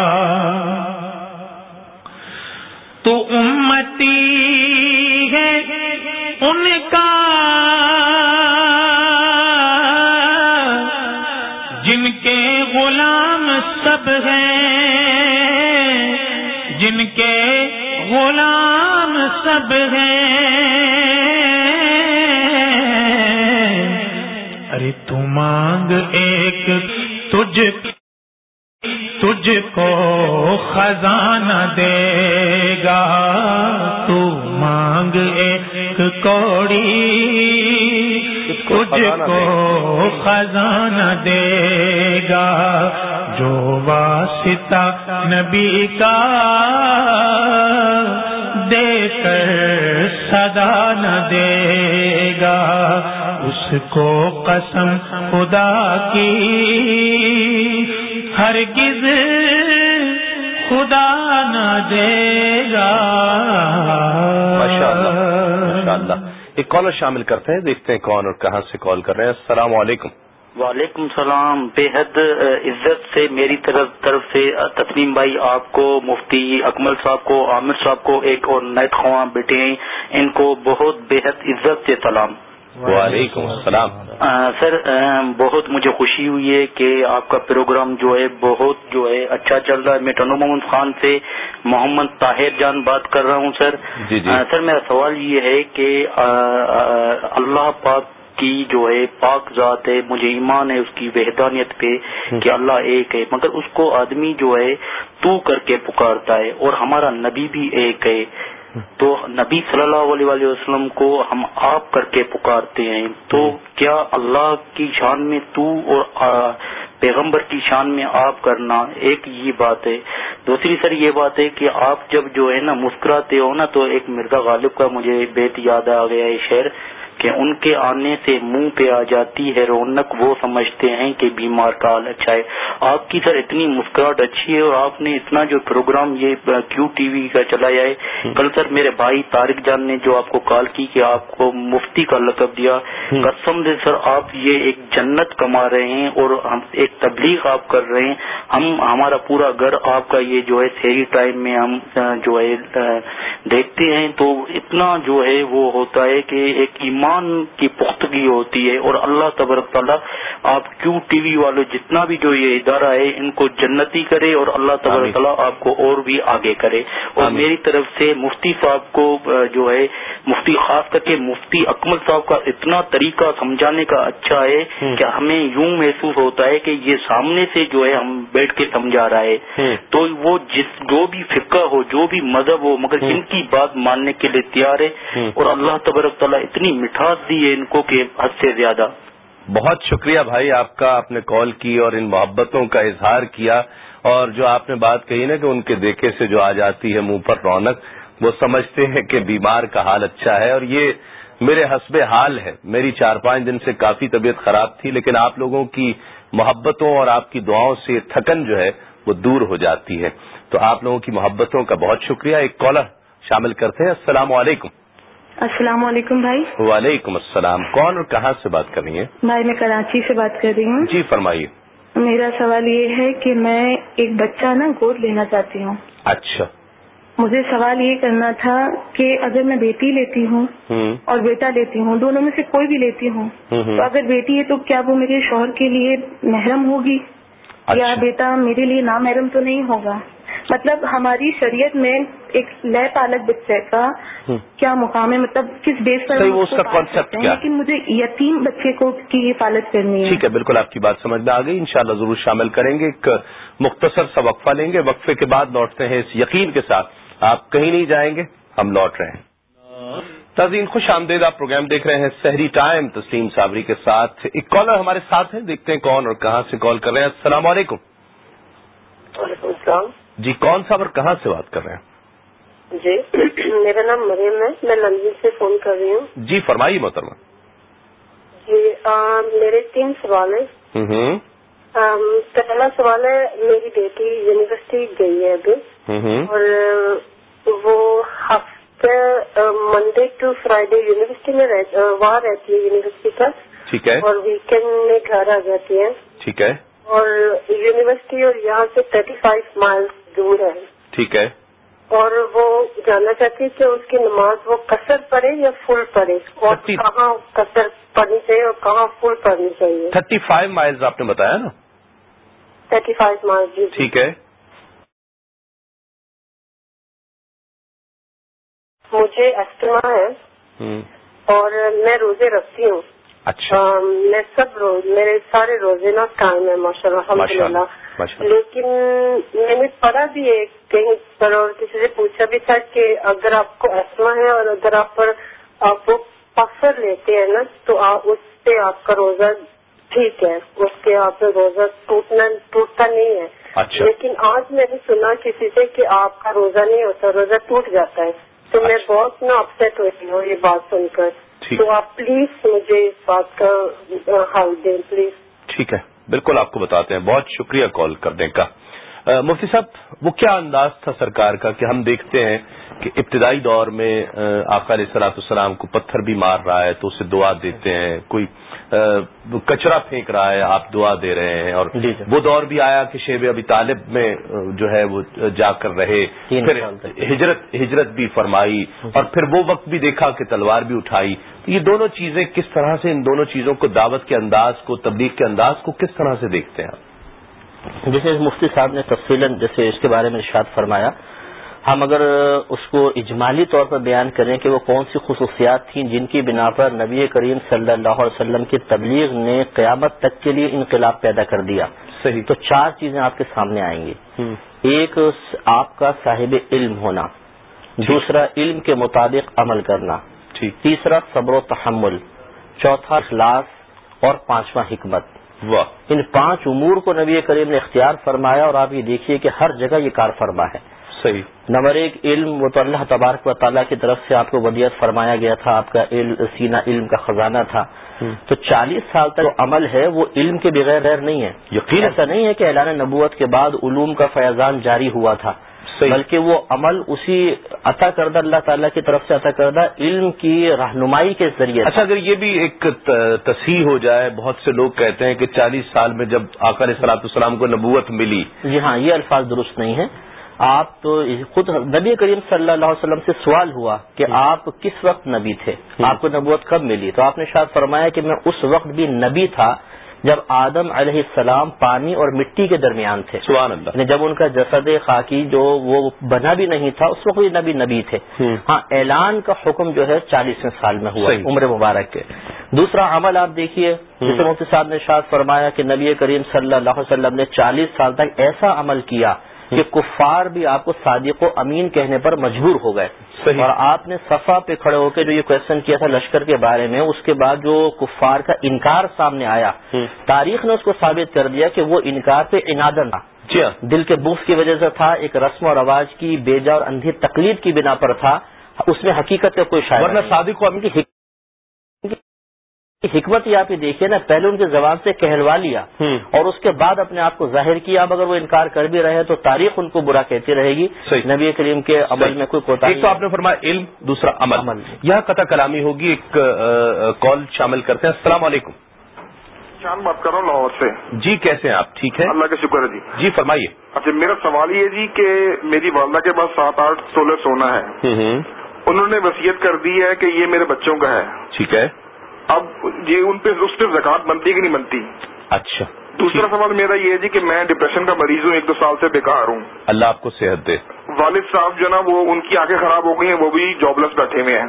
[SPEAKER 1] کا جن کے غلام سب ہیں، جن کے غلام سب ہیں۔ ارے تو مانگ ایک تجھ تجھ کو خزانہ دے گا۔ تو مانگ کوڑی تجھ کو خزانہ دے گا جو واسطہ نبی کا دے کر صدا نہ دے گا اس کو قسم خدا کی ہرگز خدا نہ دے گا۔
[SPEAKER 2] ماشاء اللہ ایک کالر شامل کرتے ہیں دیکھتے ہیں کون اور کہاں سے کال کر رہے ہیں۔ السلام علیکم۔
[SPEAKER 7] وعلیکم السلام۔ بے حد عزت سے میری طرف طرف سے تسلیم بھائی آپ کو مفتی اکمل صاحب کو عامر صاحب کو ایک اور نیت خواہ بیٹے ہیں ان کو بہت بے حد عزت سے سلام۔
[SPEAKER 2] وعلیکم السلام.
[SPEAKER 7] سر بہت مجھے خوشی ہوئی ہے کہ آپ کا پروگرام جو ہے بہت جو ہے اچھا چل رہا ہے۔ میں ٹنو محمد خان سے محمد طاہر جان بات کر رہا ہوں سر۔
[SPEAKER 2] جی جی۔
[SPEAKER 7] سر میرا سوال یہ ہے کہ اللہ پاک کی جو ہے پاک ذات ہے مجھے ایمان ہے اس کی وحدانیت پہ کہ اللہ ایک ہے۔ مگر اس کو آدمی جو ہے تو کر کے پکارتا ہے اور ہمارا نبی بھی ایک ہے۔ تو نبی صلی اللہ علیہ وسلم کو ہم آپ کر کے پکارتے ہیں۔ تو کیا اللہ کی شان میں تو اور پیغمبر کی شان میں آپ کرنا ایک یہ بات ہے۔ دوسری سر یہ بات ہے کہ آپ جب جو ہے نا مسکراتے ہو نا تو ایک مرزا غالب کا مجھے بیت یاد آ گیا ہے شہر۔ کہ ان کے آنے سے منہ پہ آ جاتی ہے رونق وہ سمجھتے ہیں کہ بیمار کا حال اچھا ہے۔ آپ کی سر اتنی مسکراہٹ اچھی ہے اور آپ نے اتنا جو پروگرام یہ کیو ٹی وی کا چلایا ہے۔ کل سر میرے بھائی طارق جان نے جو آپ کو کال کی کہ آپ کو مفتی کا لقب دیا۔ قسم دے سر آپ یہ ایک جنت کما رہے ہیں اور ہم ایک تبلیغ آپ کر رہے ہیں۔ ہم ہمارا پورا گھر آپ کا یہ جو ہے سیری ٹائم میں ہم جو ہے دیکھتے ہیں تو اتنا جو ہے وہ ہوتا ہے کہ ایک ایمان ایمان کی پختگی ہوتی ہے اور اللہ تبرک تعالیٰ آپ کیوں ٹی وی والے جتنا بھی جو یہ ادارہ ہے ان کو جنتی کرے اور اللہ تبارک تعالیٰ آپ کو اور بھی آگے کرے اور میری طرف سے مفتی صاحب کو جو ہے مفتی خاص کر کے مفتی اکمل صاحب کا اتنا طریقہ سمجھانے کا اچھا ہے کہ ہمیں یوں محسوس ہوتا ہے کہ یہ سامنے سے جو ہے ہم بیٹھ کے سمجھا رہا ہے۔ تو وہ جس جو بھی فقہ ہو جو بھی مذہب ہو مگر ان کی بات ماننے کے لیے تیار ہے اور اللہ تبارک تعالیٰ اتنی مٹھاس دی ہے ان کو کہ حد سے زیادہ۔
[SPEAKER 2] بہت شکریہ بھائی، آپ کا آپ نے کال کی اور ان محبتوں کا اظہار کیا۔ اور جو آپ نے بات کہی نا کہ ان کے دیکھے سے جو آ جاتی ہے منہ پر رونق، وہ سمجھتے ہیں کہ بیمار کا حال اچھا ہے۔ اور یہ میرے حسب حال ہے۔ میری چار پانچ دن سے کافی طبیعت خراب تھی، لیکن آپ لوگوں کی محبتوں اور آپ کی دعاؤں سے تھکن جو ہے، وہ دور ہو جاتی ہے۔ تو آپ لوگوں کی محبتوں کا بہت شکریہ۔ ایک کالر شامل کرتے ہیں۔ السلام علیکم۔
[SPEAKER 8] السلام علیکم بھائی۔
[SPEAKER 2] وعلیکم السلام۔ کون اور کہاں سے بات کر رہی ہیں؟
[SPEAKER 8] بھائی میں کراچی سے بات کر رہی ہوں۔
[SPEAKER 2] جی فرمائیے۔
[SPEAKER 8] میرا سوال یہ ہے کہ میں ایک بچہ نا گود لینا چاہتی ہوں۔
[SPEAKER 2] اچھا۔
[SPEAKER 8] مجھے سوال یہ کرنا تھا کہ اگر میں بیٹی لیتی ہوں اور بیٹا لیتی ہوں دونوں میں سے کوئی بھی لیتی ہوں۔ تو اگر بیٹی ہے تو کیا وہ میرے شوہر کے لیے محرم ہوگی؟ یا
[SPEAKER 2] اچھا۔
[SPEAKER 8] بیٹا میرے لیے نامحرم تو نہیں ہوگا؟ مطلب ہماری شریعت میں ایک لیے پالک بچے کا کیا مقام ہے؟ مطلب کس بیس پر
[SPEAKER 2] وہ
[SPEAKER 8] اس
[SPEAKER 2] کا
[SPEAKER 8] ہیں؟
[SPEAKER 2] کیا؟
[SPEAKER 8] لیکن مجھے یتیم بچے کو کی حفاظت کرنی ہے؟
[SPEAKER 2] ٹھیک ہے بالکل آپ کی بات سمجھ میں آ گئی۔ انشاءاللہ ضرور شامل کریں گے ایک مختصر سا وقفہ لیں گے۔ وقفے کے بعد لوٹتے ہیں اس یقین کے ساتھ۔ آپ کہیں نہیں جائیں گے ہم لوٹ رہے ہیں۔ تزین خوش آمدید آپ پروگرام دیکھ رہے ہیں سحری ٹائم۔ تسلیم صابری کے ساتھ ایک کالر ہمارے ساتھ ہیں۔ دیکھتے ہیں کون اور کہاں سے کال کر رہے ہیں۔ السلام علیکم۔
[SPEAKER 9] وعلیکم السلام۔
[SPEAKER 2] جی کون صاحب اور کہاں سے بات کر رہے ہیں؟
[SPEAKER 9] جی۔ میرا نام مریم ہے۔ میں لندن سے فون کر رہی ہوں۔
[SPEAKER 2] جی فرمائیے محترمہ۔
[SPEAKER 9] جی میرے تین سوال ہیں۔ پہلا سوال ہے میری بیٹی یونیورسٹی گئی ہے ابھی۔ اور وہ ہفتے منڈے ٹو فرائیڈے یونیورسٹی میں وہاں رہتی ہے یونیورسٹی پر۔
[SPEAKER 2] ٹھیک ہے۔
[SPEAKER 9] اور ویکینڈ میں گھر آ جاتی ہے۔
[SPEAKER 2] ٹھیک ہے۔
[SPEAKER 9] اور یونیورسٹی اور یہاں سے تھرٹی فائیو مائلس دور ہے۔
[SPEAKER 2] ٹھیک ہے۔
[SPEAKER 9] اور وہ جاننا چاہتی ہے کہ اس کی نماز وہ قصر پڑھے یا فل پڑھے؟ اور کہاں قصر پڑھنی چاہیے اور کہاں فل پڑھنی چاہیے؟
[SPEAKER 2] تھرٹی فائیو مائلز آپ نے بتایا نا؟
[SPEAKER 9] تھرٹی فائیو مائل جی
[SPEAKER 2] ٹھیک ہے۔
[SPEAKER 9] مجھے استما ہے اور میں روزے رکھتی ہوں۔
[SPEAKER 2] اچھا۔
[SPEAKER 9] میں سب روز میرے سارے روزے نا قائم ہے ماشاء اللہ الحمد للہ لیکن میں نے پڑھا بھی ہے کہیں پر اور کسی سے پوچھا بھی تھا کہ اگر آپ کو ایسما ہے اور اگر آپ پر آپ وہ پفر لیتے ہیں نا تو اس سے آپ کا روزہ ٹھیک ہے اس کے آپ سے روزہ ٹوٹنا ٹوٹتا نہیں ہے۔
[SPEAKER 2] اچھا۔
[SPEAKER 9] لیکن آج میں نے سنا کسی سے کہ آپ کا روزہ نہیں ہوتا روزہ ٹوٹ جاتا ہے۔ تو میں
[SPEAKER 2] اچھا۔
[SPEAKER 9] بہت نا اپسیٹ ہوتی ہوں یہ بات سن کر۔ تو آپ پلیز مجھے اس بات کا حل دیں پلیز۔
[SPEAKER 2] ٹھیک ہے۔ بالکل آپ کو بتاتے ہیں، بہت شکریہ کال کرنے کا۔ مفتی صاحب، وہ کیا انداز تھا سرکار کا کہ ہم دیکھتے ہیں کہ ابتدائی دور میں آقا علیہ سلاۃ السلام کو پتھر بھی مار رہا ہے تو اسے دعا دیتے ہیں، کوئی کچرا پھینک رہا ہے آپ دعا دے رہے ہیں اور
[SPEAKER 3] جی۔
[SPEAKER 2] وہ دور بھی آیا کہ شیب ابی طالب میں جو ہے وہ جا کر رہے پھر۔ ہجرت ہجرت بھی فرمائی اور پھر وہ وقت بھی دیکھا کہ تلوار بھی اٹھائی تو یہ دونوں چیزیں کس طرح سے ان دونوں چیزوں کو دعوت کے انداز کو تبلیغ کے انداز کو کس طرح سے دیکھتے ہیں آپ
[SPEAKER 3] جیسے مفتی صاحب نے تفصیل جیسے اس کے بارے میں ارشاد فرمایا ہم اگر اس کو اجمالی طور پر بیان کریں کہ وہ کون سی خصوصیات تھیں جن کی بنا پر نبی کریم صلی اللہ علیہ وسلم کی تبلیغ نے قیامت تک کے لیے انقلاب پیدا کر دیا۔
[SPEAKER 2] صحیح۔
[SPEAKER 3] تو چار چیزیں آپ کے سامنے آئیں گی۔ ایک آپ کا صاحب علم ہونا۔ دوسرا علم کے مطابق عمل کرنا۔ تیسرا صبر و تحمل۔ چوتھا اخلاص۔ اور پانچواں حکمت۔ ان پانچ امور کو نبی کریم نے اختیار فرمایا اور آپ یہ دیکھیے کہ ہر جگہ یہ کار فرما ہے۔
[SPEAKER 2] صحیح۔
[SPEAKER 3] نمبر ایک علم وہ تو اللہ تبارک و تعالیٰ کی طرف سے آپ کو ودیت فرمایا گیا تھا آپ کا علم سینہ علم کا خزانہ تھا۔ تو چالیس سال تک جو عمل ہے وہ علم کے بغیر غیر نہیں ہے۔
[SPEAKER 2] یقین
[SPEAKER 3] ایسا نہیں ہے کہ اعلان نبوت کے بعد علوم کا فیضان جاری ہوا تھا بلکہ وہ عمل اسی عطا کردہ اللہ تعالیٰ کی طرف سے عطا کردہ علم کی رہنمائی کے ذریعے۔
[SPEAKER 2] اچھا اگر یہ بھی ایک تصحیح ہو جائے بہت سے لوگ کہتے ہیں کہ چالیس سال میں جب آقا علیہ السلام کو نبوت ملی۔
[SPEAKER 3] جی ہاں یہ الفاظ درست نہیں ہیں۔ آپ تو خود نبی کریم صلی اللہ علیہ وسلم سے سوال ہوا کہ آپ کس وقت نبی تھے؟ آپ کو نبوت کب ملی؟ تو آپ نے شاید فرمایا کہ میں اس وقت بھی نبی تھا جب آدم علیہ السلام پانی اور مٹی کے درمیان تھے.
[SPEAKER 2] سبحان اللہ.
[SPEAKER 3] یعنی جب ان کا جسد خاکی جو وہ بنا بھی نہیں تھا اس وقت بھی نبی نبی تھے.
[SPEAKER 2] ہوں۔
[SPEAKER 3] ہاں اعلان کا حکم جو ہے چالیسویں سال میں ہوا۔ عمر مبارک کے. دوسرا عمل آپ دیکھیے جیسے مفتی صاحب نے شاد فرمایا کہ نبی کریم صلی اللہ علیہ وسلم نے چالیس سال تک ایسا عمل کیا کہ کفار بھی آپ کو صادق و امین کہنے پر مجبور ہو گئے۔ اور آپ نے صفا پہ کھڑے ہو کے جو یہ کوشچن کیا تھا لشکر کے بارے میں اس کے بعد جو کفار کا انکار سامنے آیا۔ تاریخ نے اس کو ثابت کر دیا کہ وہ انکار پہ انادن تھا
[SPEAKER 2] جی ہاں
[SPEAKER 3] دل کے بوف کی وجہ سے تھا ایک رسم و رواج کی بیجا اور اندھی تقلید کی بنا پر تھا اس میں حقیقت کا کوئی شاعر
[SPEAKER 2] ورنہ صادق و
[SPEAKER 3] ان کی حکمت یہ آپ یہ دیکھیے نا پہلے ان کی زبان سے کہلوا لیا۔ اور اس کے بعد اپنے آپ کو ظاہر کیا اب اگر وہ انکار کر بھی رہے تو تاریخ ان کو برا کہتی رہے گی۔ نبی کریم کے عمل میں کوئی کوتا
[SPEAKER 2] ایک تو آپ نے فرمایا علم دوسرا عمل۔
[SPEAKER 3] عمل۔
[SPEAKER 2] یہاں قطع کلامی ہوگی ایک کال شامل کرتے ہیں۔ السلام علیکم۔
[SPEAKER 10] شان بات کر رہا ہوں لاہور سے۔
[SPEAKER 2] جی کیسے ہیں آپ؟ ٹھیک ہیں؟
[SPEAKER 10] اللہ کا شکر ہے جی۔
[SPEAKER 2] جی فرمائیے۔
[SPEAKER 10] اچھا میرا سوال یہ ہے جی کہ میری والدہ کے پاس سات آٹھ تولے سونا ہے۔
[SPEAKER 2] ہوں ہوں
[SPEAKER 10] انہوں نے وصیت کر دی ہے کہ یہ میرے بچوں کا ہے۔
[SPEAKER 2] ٹھیک ہے۔
[SPEAKER 10] اب یہ ان پہ پہ زکات بنتی کہ نہیں بنتی؟
[SPEAKER 2] اچھا۔
[SPEAKER 10] دوسرا سوال میرا یہ ہے جی کہ میں ڈپریشن کا مریض ہوں ایک دو سال سے بیکار ہوں۔
[SPEAKER 2] اللہ آپ کو صحت دے۔
[SPEAKER 10] والد صاحب جو نا وہ ان کی آنکھیں خراب ہو گئی ہیں وہ بھی جاب لیس بیٹھے ہوئے ہیں۔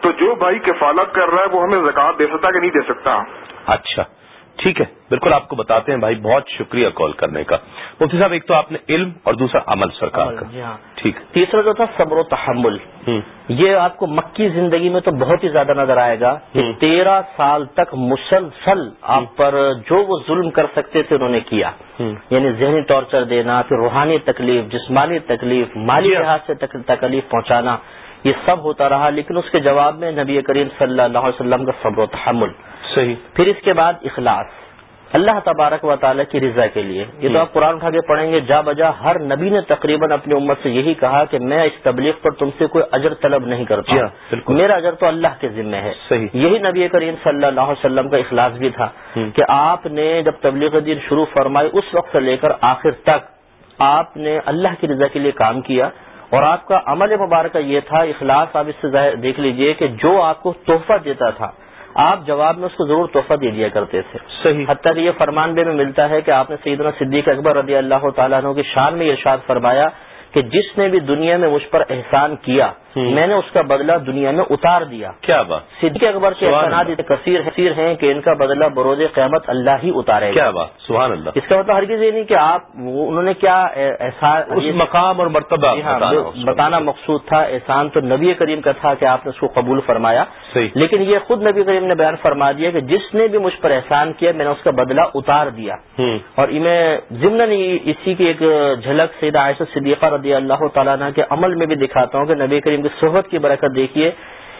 [SPEAKER 10] تو جو بھائی کفالت کر رہا ہے وہ ہمیں زکات دے سکتا کہ نہیں دے سکتا؟
[SPEAKER 2] اچھا۔ ٹھیک ہے بالکل آپ کو بتاتے ہیں بھائی بہت شکریہ کال کرنے کا۔ مفتی صاحب ایک تو آپ نے علم اور دوسرا عمل سرکار کا۔
[SPEAKER 3] جی ہاں۔
[SPEAKER 2] ٹھیک۔
[SPEAKER 3] تیسرا جو تھا صبر و تحمل۔ یہ آپ کو مکی زندگی میں تو بہت ہی زیادہ نظر آئے گا کہ۔ تیرہ سال تک مسلسل آپ پر جو وہ ظلم کر سکتے تھے انہوں نے کیا۔ یعنی ذہنی ٹارچر دینا پھر روحانی تکلیف جسمانی تکلیف مالی
[SPEAKER 2] جی ہاں۔
[SPEAKER 3] لحاظ سے تک- تکلیف پہنچانا یہ سب ہوتا رہا لیکن اس کے جواب میں نبی کریم صلی اللہ علیہ وسلم کا صبر و تحمل۔
[SPEAKER 2] صحیح
[SPEAKER 3] پھر اس کے بعد اخلاص اللہ تبارک و تعالیٰ کی رضا کے لیے یہ تو آپ قرآن اٹھا کے پڑھیں گے جا بجا ہر نبی نے تقریباً اپنی امت سے یہی کہا کہ میں اس تبلیغ پر تم سے کوئی اجر طلب نہیں کرتا
[SPEAKER 2] جی ہاں،۔
[SPEAKER 3] میرا اجر تو اللہ کے ذمہ ہے
[SPEAKER 2] صحیح۔
[SPEAKER 3] یہی نبی کریم صلی اللہ علیہ وسلم کا اخلاص بھی تھا۔ کہ آپ نے جب تبلیغ دین شروع فرمائی اس وقت سے لے کر آخر تک آپ نے اللہ کی رضا کے لیے کام کیا اور آپ کا عمل مبارکہ یہ تھا اخلاص آپ اس سے دیکھ لیجیے کہ جو آپ کو تحفہ دیتا تھا آپ جواب میں اس کو ضرور تحفہ دے دیا کرتے تھے۔
[SPEAKER 2] صحیح۔
[SPEAKER 3] حتیٰ کہ یہ فرمان بے میں ملتا ہے کہ آپ نے سیدنا صدیق اکبر رضی اللہ تعالیٰ عنہ کی شان میں ارشاد فرمایا کہ جس نے بھی دنیا میں مجھ پر احسان کیا میں نے اس کا بدلہ دنیا میں اتار دیا.
[SPEAKER 2] کیا بات؟
[SPEAKER 3] صدیق اکبر کے احسانات کثیر ہیں کہ ان کا بدلہ بروز قیامت اللہ ہی اتارے
[SPEAKER 2] کیا بات؟ سبحان اللہ.
[SPEAKER 3] اس کا مطلب ہرگز یہ نہیں کہ آپ انہوں نے کیا احسان
[SPEAKER 2] اس مقام اور مرتبہ
[SPEAKER 3] جی ہاں
[SPEAKER 2] بتانا
[SPEAKER 3] مقصود تھا احسان تو نبی کریم کا تھا کہ آپ نے اس کو قبول فرمایا. لیکن یہ خود نبی کریم نے بیان فرما دیا کہ جس نے بھی مجھ پر احسان کیا میں نے اس کا بدلہ اتار دیا. اور میں ضمن اسی کی ایک جھلک سید عائشہ صدیقہ رضی اللہ تعالیٰ کے عمل میں بھی دکھاتا ہوں کہ نبی کریم کی صحبت کی برکت دیکھیے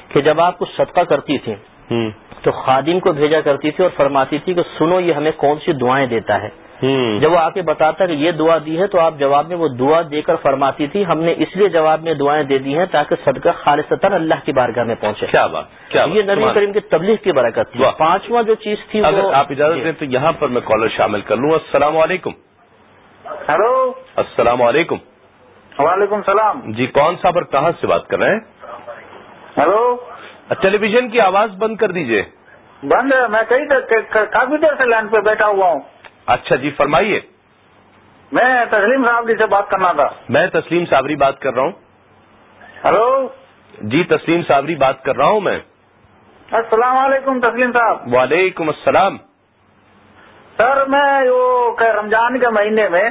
[SPEAKER 3] کہ جب آپ کچھ صدقہ کرتی تھی تو خادم کو بھیجا کرتی تھی اور فرماتی تھی کہ سنو یہ ہمیں کون سی دعائیں دیتا ہے۔ جب وہ آ کے بتاتا کہ یہ دعا دی ہے تو آپ جواب میں وہ دعا دے کر فرماتی تھی ہم نے اس لیے جواب میں دعائیں دے دی ہیں تاکہ صدقہ خالصتاً اللہ کی بارگاہ میں پہنچے۔
[SPEAKER 2] کیا بات کیا
[SPEAKER 3] یہ نبی کریم کی تبلیغ کی برکت تھی۔ پانچواں جو چیز تھی
[SPEAKER 2] اگر آپ اجازت دیں تو یہاں پر میں کالر شامل کر لوں۔ السلام علیکم۔
[SPEAKER 10] ہلو۔
[SPEAKER 2] السلام علیکم۔
[SPEAKER 10] وعلیکم السلام۔
[SPEAKER 2] جی کون صاحب اور کہاں سے بات کر رہے ہیں؟
[SPEAKER 10] ہلو؟
[SPEAKER 2] ٹیلی ویژن کی آواز بند کر دیجیے۔
[SPEAKER 10] بند ہے میں کئی دیر کافی دیر سے لائن پہ بیٹھا ہوا ہوں۔
[SPEAKER 2] اچھا جی فرمائیے۔
[SPEAKER 10] میں تسلیم صاحب جی سے بات کرنا تھا۔
[SPEAKER 2] میں تسلیم صابری بات کر رہا ہوں۔
[SPEAKER 10] ہلو؟
[SPEAKER 2] جی تسلیم صابری بات کر رہا ہوں میں۔
[SPEAKER 10] السلام علیکم تسلیم صاحب۔
[SPEAKER 2] وعلیکم السلام۔
[SPEAKER 10] سر میں وہ رمضان کے مہینے میں